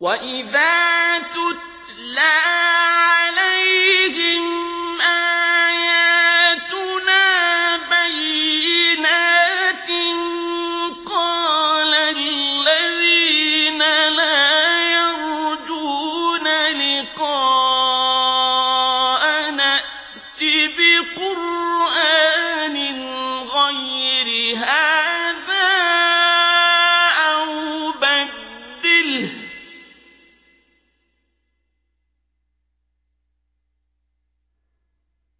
وَإِذَا تُتْلَى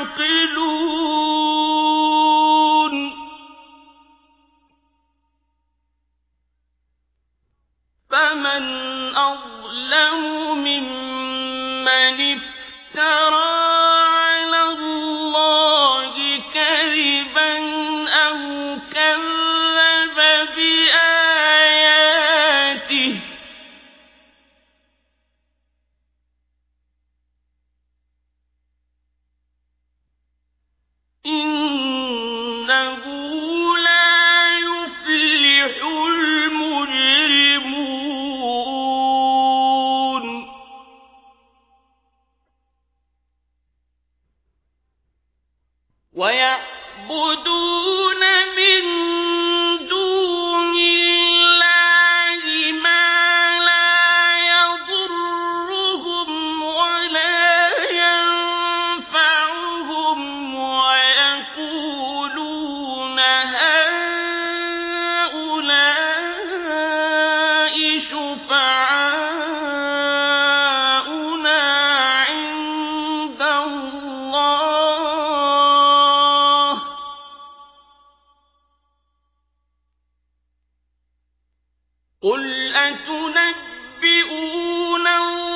يعقلون. فمن أظلم ممن افترى ويعبدون أتنبئون الله